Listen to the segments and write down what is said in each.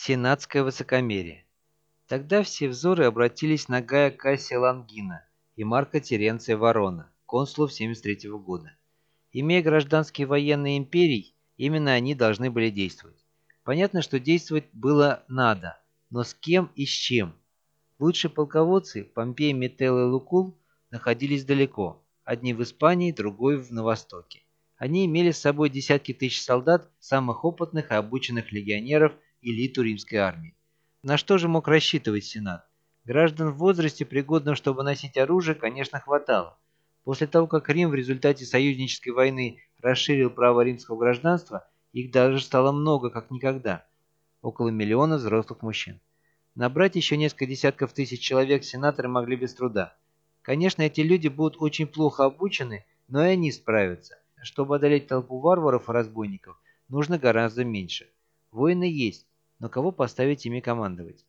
Сенатское высокомерие. Тогда все взоры обратились на Гая Кассия Лангина и Марка Теренция Ворона, консулов 73 года. Имея гражданские военные империи, именно они должны были действовать. Понятно, что действовать было надо, но с кем и с чем? Лучшие полководцы, Помпей, Метел и Лукул, находились далеко, одни в Испании, другой на Востоке. Они имели с собой десятки тысяч солдат, самых опытных и обученных легионеров элиту римской армии. На что же мог рассчитывать Сенат? Граждан в возрасте, пригодном, чтобы носить оружие, конечно, хватало. После того, как Рим в результате союзнической войны расширил право римского гражданства, их даже стало много, как никогда. Около миллиона взрослых мужчин. Набрать еще несколько десятков тысяч человек сенаторы могли без труда. Конечно, эти люди будут очень плохо обучены, но и они справятся. Чтобы одолеть толпу варваров и разбойников, нужно гораздо меньше. Воины есть, но кого поставить ими командовать?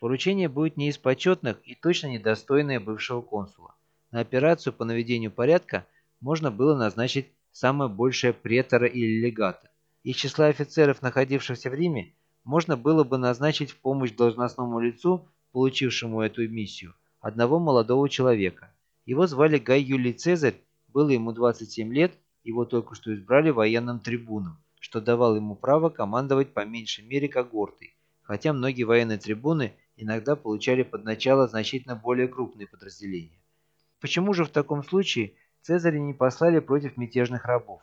Поручение будет не из почетных и точно недостойное бывшего консула. На операцию по наведению порядка можно было назначить самое большее претора или легата. Из числа офицеров, находившихся в Риме, можно было бы назначить в помощь должностному лицу, получившему эту миссию, одного молодого человека. Его звали Гай Юлий Цезарь, было ему 27 лет, его только что избрали военным трибуном что давало ему право командовать по меньшей мере когортой, хотя многие военные трибуны иногда получали под начало значительно более крупные подразделения. Почему же в таком случае Цезаря не послали против мятежных рабов?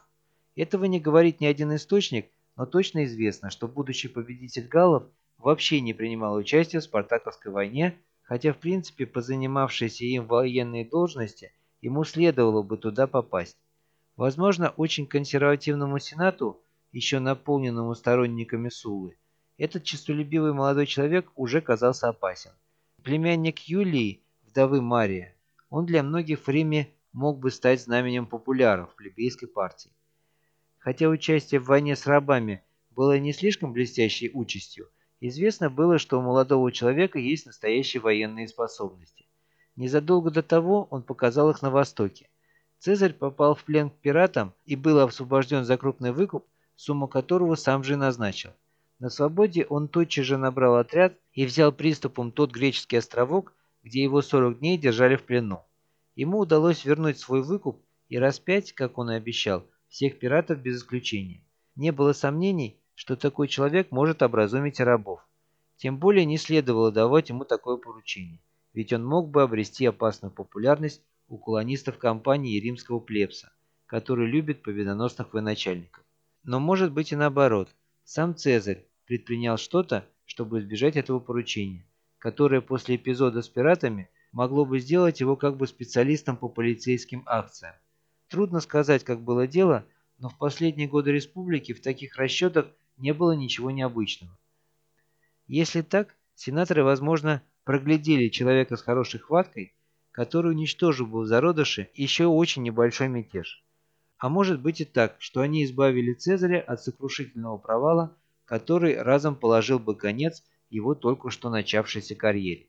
Этого не говорит ни один источник, но точно известно, что будущий победитель галлов вообще не принимал участия в Спартаковской войне, хотя в принципе по занимавшейся им военные должности ему следовало бы туда попасть. Возможно, очень консервативному сенату еще наполненному сторонниками Сулы, этот честолюбивый молодой человек уже казался опасен. Племянник Юлии, вдовы Мария, он для многих в Риме мог бы стать знаменем популяров плебейской партии. Хотя участие в войне с рабами было не слишком блестящей участью, известно было, что у молодого человека есть настоящие военные способности. Незадолго до того он показал их на Востоке. Цезарь попал в плен к пиратам и был освобожден за крупный выкуп сумму которого сам же назначил. На свободе он тотчас же набрал отряд и взял приступом тот греческий островок, где его 40 дней держали в плену. Ему удалось вернуть свой выкуп и распять, как он и обещал, всех пиратов без исключения. Не было сомнений, что такой человек может образумить рабов. Тем более не следовало давать ему такое поручение, ведь он мог бы обрести опасную популярность у колонистов компании римского плебса, который любит победоносных военачальников. Но может быть и наоборот. Сам Цезарь предпринял что-то, чтобы избежать этого поручения, которое после эпизода с пиратами могло бы сделать его как бы специалистом по полицейским акциям. Трудно сказать, как было дело, но в последние годы республики в таких расчетах не было ничего необычного. Если так, сенаторы, возможно, проглядели человека с хорошей хваткой, который уничтожил бы в зародыше еще очень небольшой мятеж. А может быть и так, что они избавили Цезаря от сокрушительного провала, который разом положил бы конец его только что начавшейся карьере.